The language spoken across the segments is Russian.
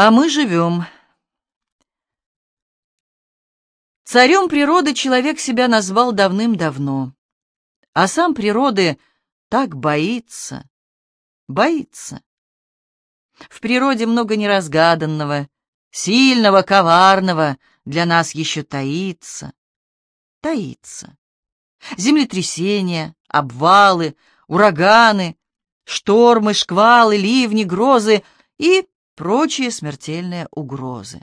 А мы живем. Царем природы человек себя назвал давным-давно, а сам природы так боится, боится. В природе много неразгаданного, сильного, коварного для нас еще таится, таится. Землетрясения, обвалы, ураганы, штормы, шквалы, ливни, грозы и прочие смертельные угрозы.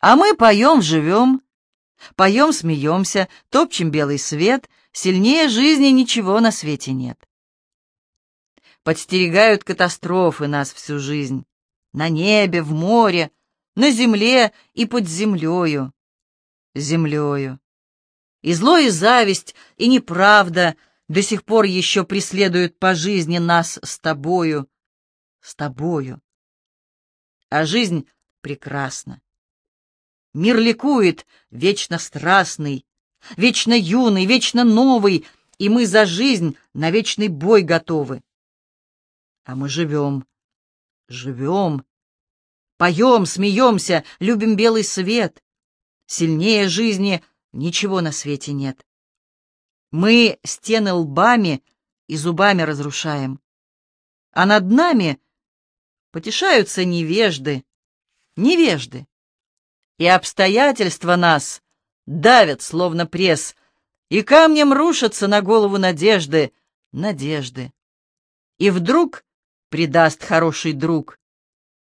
А мы поем, живем, поем, смеемся, топчем белый свет, сильнее жизни ничего на свете нет. Подстерегают катастрофы нас всю жизнь, на небе, в море, на земле и под землею, землею. И зло, и зависть, и неправда до сих пор еще преследуют по жизни нас с тобою, с тобою. А жизнь прекрасна. Мир ликует, вечно страстный, вечно юный, вечно новый, и мы за жизнь на вечный бой готовы. А мы живем, живем, поем, смеемся, любим белый свет. Сильнее жизни — Ничего на свете нет. Мы стены лбами и зубами разрушаем. А над нами потешаются невежды, невежды. И обстоятельства нас давят, словно пресс, и камнем рушатся на голову надежды, надежды. И вдруг предаст хороший друг,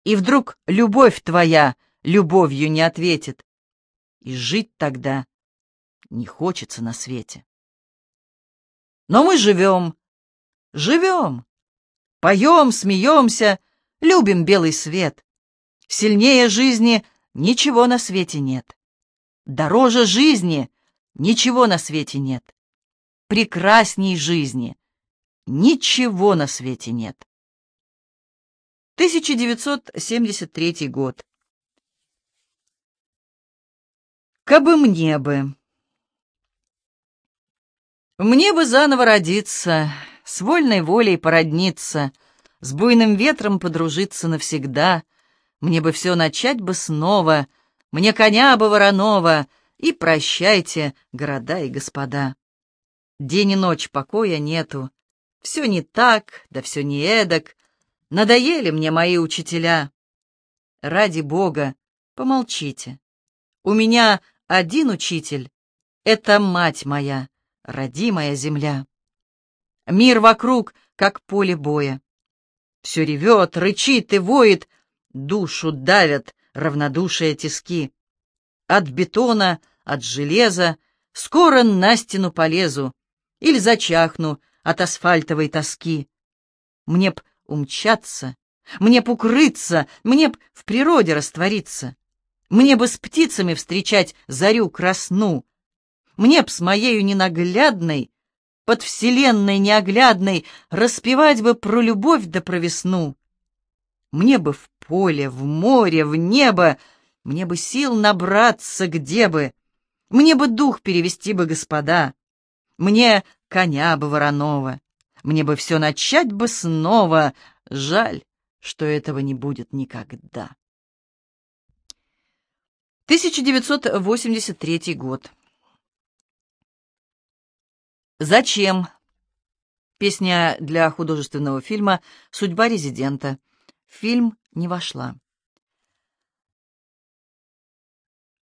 и вдруг любовь твоя любовью не ответит. И жить тогда не хочется на свете. Но мы живем, живем, поем, смеемся, любим белый свет. Сильнее жизни ничего на свете нет. Дороже жизни ничего на свете нет. Прекрасней жизни ничего на свете нет. 1973 год. Кабы мне бы. Мне бы заново родиться, с вольной волей породниться, с буйным ветром подружиться навсегда. Мне бы все начать бы снова, мне коня бы Воронова, и прощайте, города и господа. День и ночь покоя нету, все не так, да все не эдак, надоели мне мои учителя. Ради Бога, помолчите. У меня один учитель — это мать моя родимая земля. Мир вокруг, как поле боя. Все ревет, рычит и воет, душу давят равнодушие тиски. От бетона, от железа скоро на стену полезу или зачахну от асфальтовой тоски. Мне б умчаться, мне б укрыться, мне б в природе раствориться. Мне бы с птицами встречать зарю красну, мне б с моею ненаглядной, под вселенной неоглядной, распевать бы про любовь да про весну. Мне бы в поле, в море, в небо, мне бы сил набраться где бы, мне бы дух перевести бы, господа, мне коня бы Воронова, мне бы все начать бы снова, жаль, что этого не будет никогда. 1983 год. «Зачем?» Песня для художественного фильма «Судьба резидента». фильм не вошла.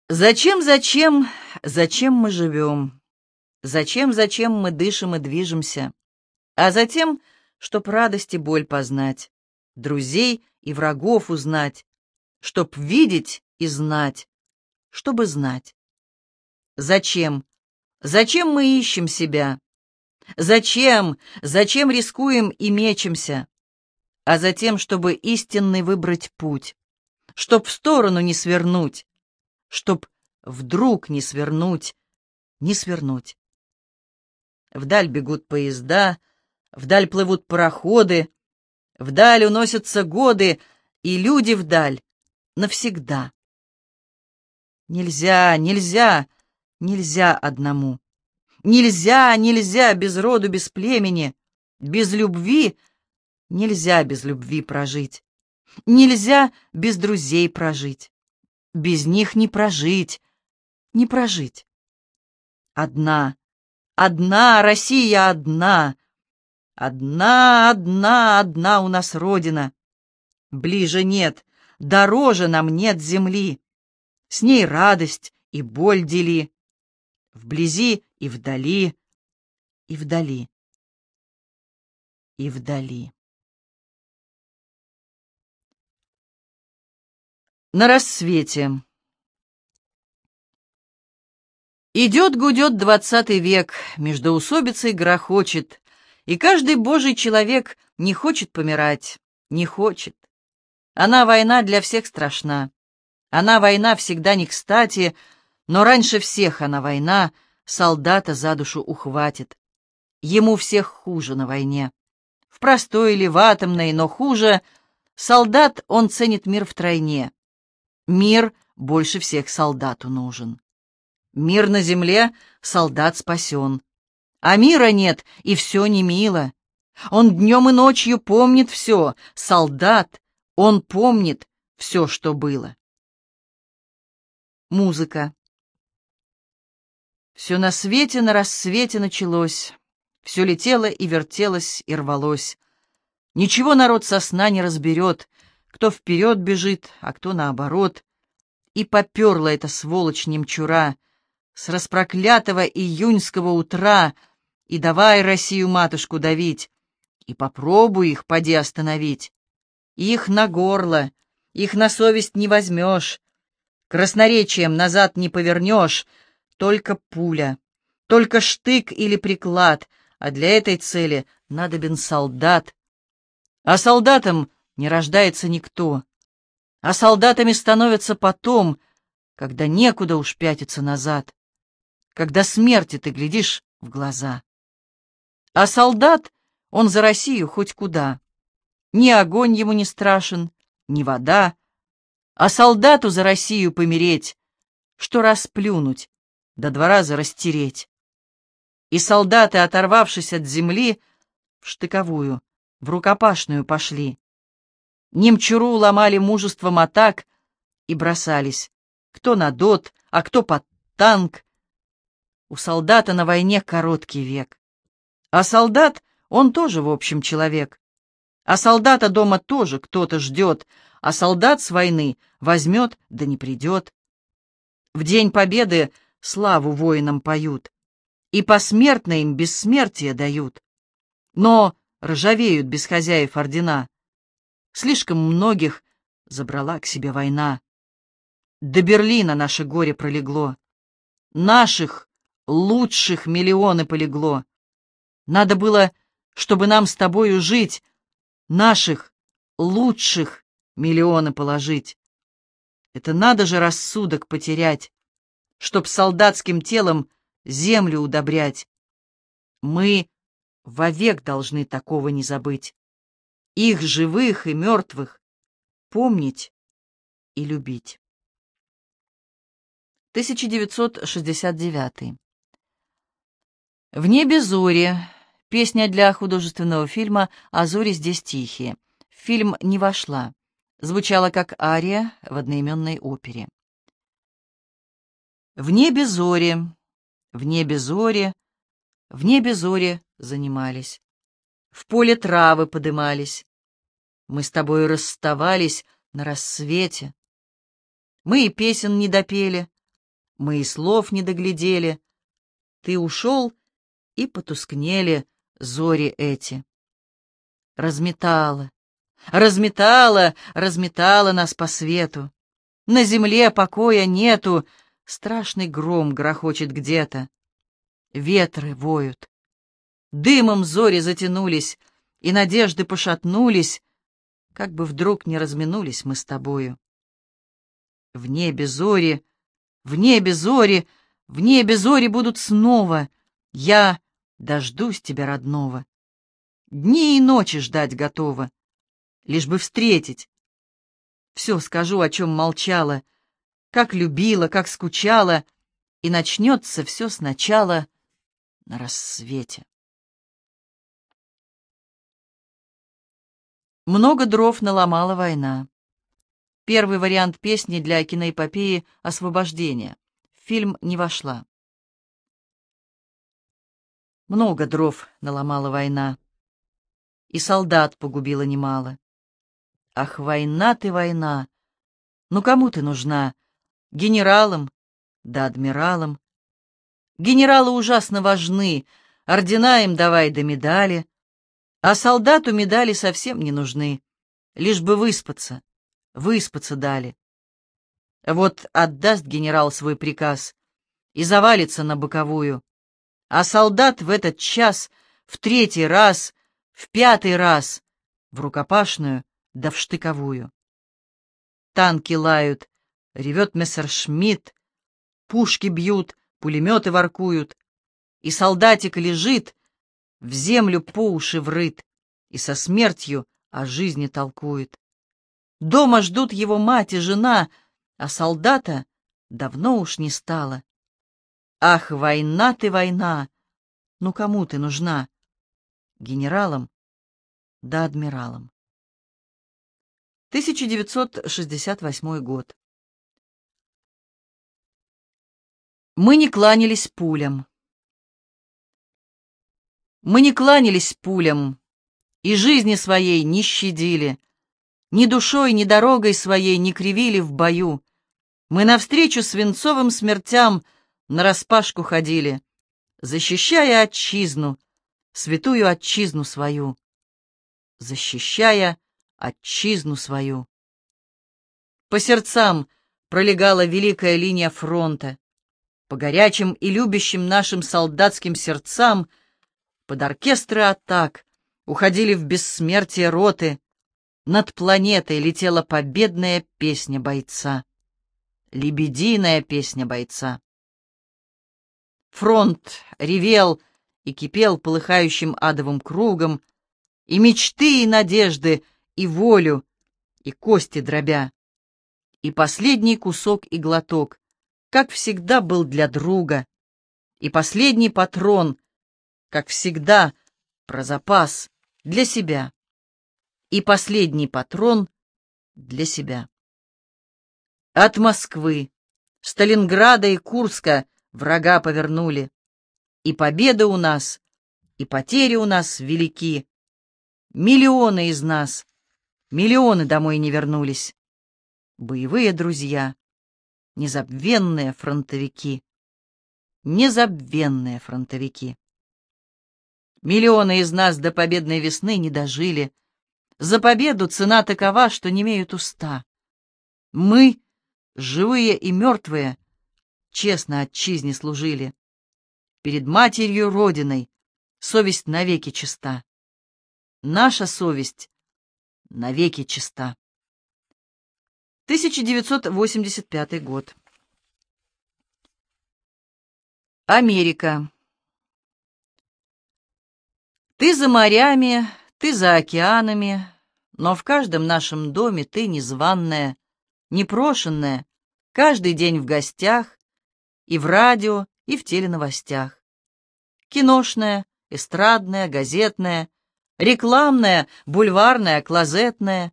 Зачем, зачем, зачем мы живем? Зачем, зачем мы дышим и движемся? А затем, чтоб радость и боль познать, друзей и врагов узнать, чтоб видеть и знать, чтобы знать. Зачем? Зачем мы ищем себя? Зачем? Зачем рискуем и мечемся? А затем, чтобы истинный выбрать путь, чтоб в сторону не свернуть, чтоб вдруг не свернуть, не свернуть. Вдаль бегут поезда, вдаль плывут пароходы, вдаль уносятся годы, и люди вдаль навсегда. Нельзя, нельзя, Нельзя одному. Нельзя, нельзя без роду, без племени, без любви. Нельзя без любви прожить. Нельзя без друзей прожить. Без них не прожить, не прожить. Одна, одна Россия одна. Одна, одна, одна у нас Родина. Ближе нет, дороже нам нет земли. С ней радость и боль дели. Вблизи и вдали, и вдали, и вдали. На рассвете. Идет-гудет двадцатый век, междоусобицей грохочет, и каждый божий человек не хочет помирать, не хочет. Она, война, для всех страшна. Она, война, всегда не кстати, но раньше всех она, война, солдата за душу ухватит. Ему всех хуже на войне. В простой или в атомной, но хуже, солдат он ценит мир втройне. Мир больше всех солдату нужен. Мир на земле, солдат спасен. А мира нет, и все не мило. Он днем и ночью помнит все. Солдат, он помнит все, что было. Музыка. Все на свете на рассвете началось. Все летело и вертелось и рвалось. Ничего народ со сна не разберет, кто вперед бежит, а кто наоборот. И поперла эта сволочь немчура с распроклятого июньского утра, и давай Россию-матушку давить, и попробуй их поди остановить. Их на горло, их на совесть не возьмешь, красноречием назад не повернешь, только пуля, только штык или приклад, а для этой цели надобен солдат. А солдатом не рождается никто. А солдатами становятся потом, когда некуда уж пятиться назад, когда смерти ты глядишь в глаза. А солдат, он за Россию хоть куда. Ни огонь ему не страшен, ни вода. А солдату за Россию помереть, что расплюнуть, да два раза растереть. И солдаты, оторвавшись от земли, в штыковую, в рукопашную пошли. Немчуру ломали мужеством атак и бросались. Кто на дот, а кто под танк. У солдата на войне короткий век. А солдат, он тоже, в общем, человек. А солдата дома тоже кто-то ждет, а солдат с войны возьмет, да не придет. В день победы славу воинам поют, и посмертно им бессмертие дают. Но ржавеют без хозяев ордена. Слишком многих забрала к себе война. До Берлина наше горе пролегло. Наших, лучших миллионы полегло. Надо было, чтобы нам с тобою жить, наших, лучших миллионы положить. Это надо же рассудок потерять, чтоб солдатским телом землю удобрять. Мы вовек должны такого не забыть их живых и мертвых, помнить и любить. 1969. В небе зори. Песня для художественного фильма «А зори здесь тихие». фильм не вошла. Звучала как ария в одноименной опере. В небе зори, в небе зори, в небе зори занимались. В поле травы подымались. Мы с тобой расставались на рассвете. Мы и песен не допели, мы и слов не доглядели. Ты ушел, и потускнели зори эти. Разметала, разметала, разметала нас по свету. На земле покоя нету, страшный гром грохочет где-то. Ветры воют, Дымом зори затянулись, и надежды пошатнулись, как бы вдруг не разминулись мы с тобою. В небе зори, в небе зори, в небе зори будут снова. Я дождусь тебя, родного. Дни и ночи ждать готова, лишь бы встретить. Все скажу, о чем молчала, как любила, как скучала, и начнется все сначала на рассвете. Много дров наломала война. Первый вариант песни для киноэпопеи «Освобождение». Фильм не вошла. Много дров наломала война, и солдат погубила немало. Ах, война ты, война! Ну кому ты нужна? Генералам? Да адмиралам. Генералы ужасно важны, ордена им давай да медали, а солдату медали совсем не нужны, лишь бы выспаться, выспаться дали. Вот отдаст генерал свой приказ и завалится на боковую, а солдат в этот час в третий раз, в пятый раз, в рукопашную да в штыковую. Танки лают, ревет мессершмитт, пушки бьют, пулеметы воркуют, и солдатик лежит, в землю по уши врыт, и со смертью о жизни толкует. Дома ждут его мать и жена, а солдата давно уж не стало. Ах, война ты, война! Ну кому ты нужна? Генералам да адмиралам. 1968 год. Мы не кланялись пулям. Мы не кланялись пулям и жизни своей не щадили, ни душой, ни дорогой своей не кривили в бою. Мы навстречу свинцовым смертям нараспашку ходили, защищая отчизну, святую отчизну свою, защищая отчизну свою. По сердцам пролегала великая линия фронта, по горячим и любящим нашим солдатским сердцам — под оркестры атак уходили в бессмертие роты. Над планетой летела победная песня бойца. Лебединая песня бойца. Фронт ревел и кипел полыхающим адовым кругом, и мечты, и надежды, и волю, и кости дробя. И последний кусок и глоток, как всегда, был для друга, и последний патрон — как всегда, про запас для себя. И последний патрон для себя. От Москвы, Сталинграда и Курска врага повернули. И победы у нас, и потери у нас велики. Миллионы из нас, миллионы домой не вернулись. Боевые друзья, незабвенные фронтовики. Незабвенные фронтовики. Миллионы из нас до победной весны не дожили. За победу цена такова, что не имеют уста. Мы, живые и мертвые, честно отчизне служили. Перед матерью Родиной совесть навеки чиста. Наша совесть навеки чиста. 1985 год. Америка. Ты за морями, ты за океанами, но в каждом нашем доме ты незваная, непрошенная, каждый день в гостях, и в радио, и в теленовостях. Киношная, эстрадная, газетная, рекламная, бульварная, клозетная.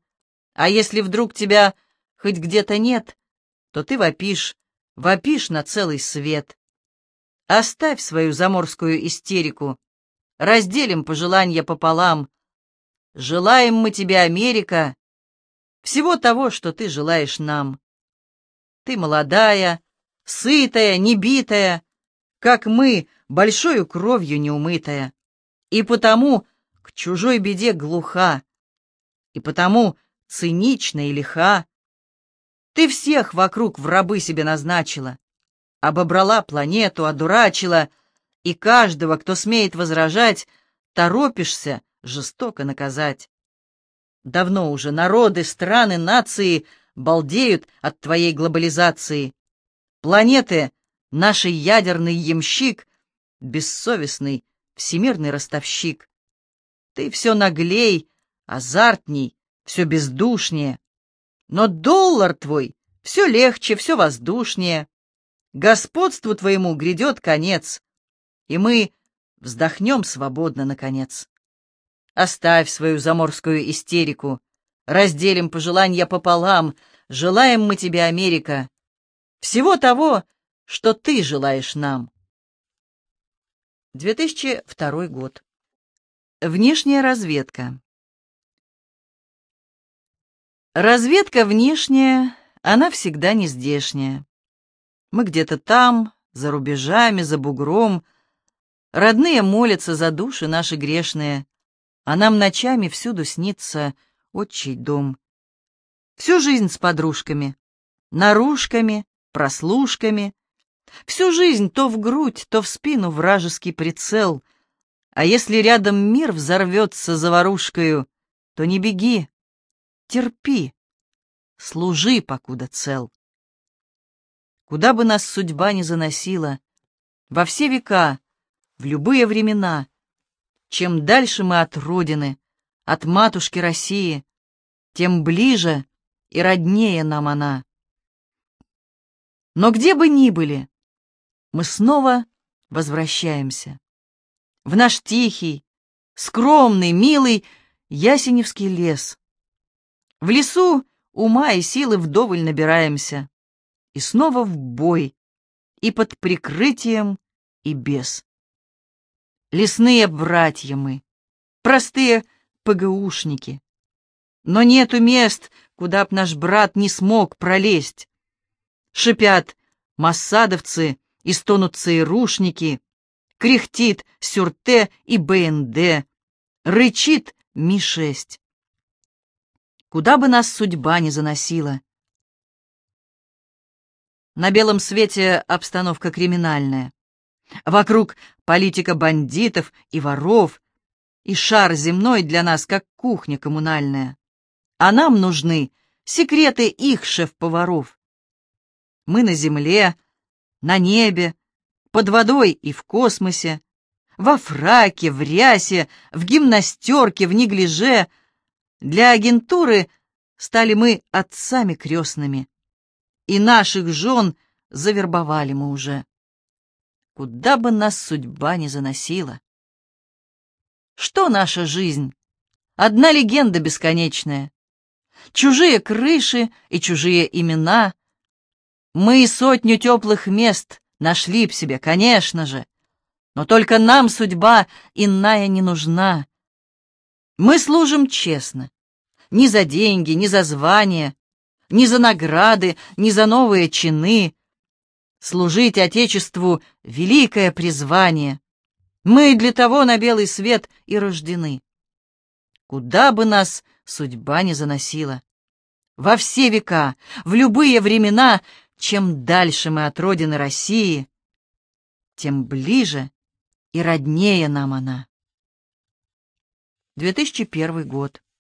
А если вдруг тебя хоть где-то нет, то ты вопишь, вопишь на целый свет. Оставь свою заморскую истерику, разделим пожелания пополам. Желаем мы тебе, Америка, всего того, что ты желаешь нам. Ты молодая, сытая, небитая, как мы, большою кровью неумытая, и потому к чужой беде глуха, и потому цинична и лиха. Ты всех вокруг в рабы себе назначила, обобрала планету, одурачила — и каждого, кто смеет возражать, торопишься жестоко наказать. Давно уже народы, страны, нации балдеют от твоей глобализации. Планеты — нашей ядерный ямщик, бессовестный всемирный ростовщик. Ты все наглей, азартней, все бездушнее. Но доллар твой все легче, все воздушнее. Господству твоему грядет конец и мы вздохнем свободно, наконец. Оставь свою заморскую истерику, Разделим пожелания пополам, желаем мы тебе, Америка, всего того, что ты желаешь нам. 2002 год. Внешняя разведка. Разведка внешняя, она всегда не здешняя. Мы где-то там, за рубежами, за бугром. Родные молятся за души наши грешные, а нам ночами всюду снится отчий дом. Всю жизнь с подружками, наружками, прослушками. Всю жизнь то в грудь, то в спину вражеский прицел. А если рядом мир взорвется заварушкою, то не беги, терпи, служи, покуда цел. Куда бы нас судьба ни заносила, во все века, в любые времена, чем дальше мы от Родины, от матушки России, тем ближе и роднее нам она. Но где бы ни были, мы снова возвращаемся в наш тихий, скромный, милый Ясеневский лес. В лесу ума и силы вдоволь набираемся и снова в бой, и под прикрытием, и без. Лесные братья мы, простые ПГУшники. Но нету мест, куда б наш брат не смог пролезть. Шипят массадовцы и стонут ЦРУшники, кряхтит Сюрте и БНД, рычит Ми-6. Куда бы нас судьба не заносила, на белом свете обстановка криминальная. Вокруг политика бандитов и воров, и шар земной для нас как кухня коммунальная. А нам нужны секреты их шеф-поваров. Мы на земле, на небе, под водой и в космосе, во фраке, в рясе, в гимнастерке, в неглиже. Для агентуры стали мы отцами крестными и наших жен завербовали мы уже. Куда бы нас судьба не заносила. Что наша жизнь? Одна легенда бесконечная. Чужие крыши и чужие имена. Мы и сотню теплых мест нашли б себе, конечно же. Но только нам судьба иная не нужна. Мы служим честно. Ни за деньги, ни за звание, ни за награды, ни за новые чины. Служить Отечеству — великое призвание. Мы для того на белый свет и рождены. Куда бы нас судьба не заносила. Во все века, в любые времена, чем дальше мы от родины России, тем ближе и роднее нам она. 2001 год.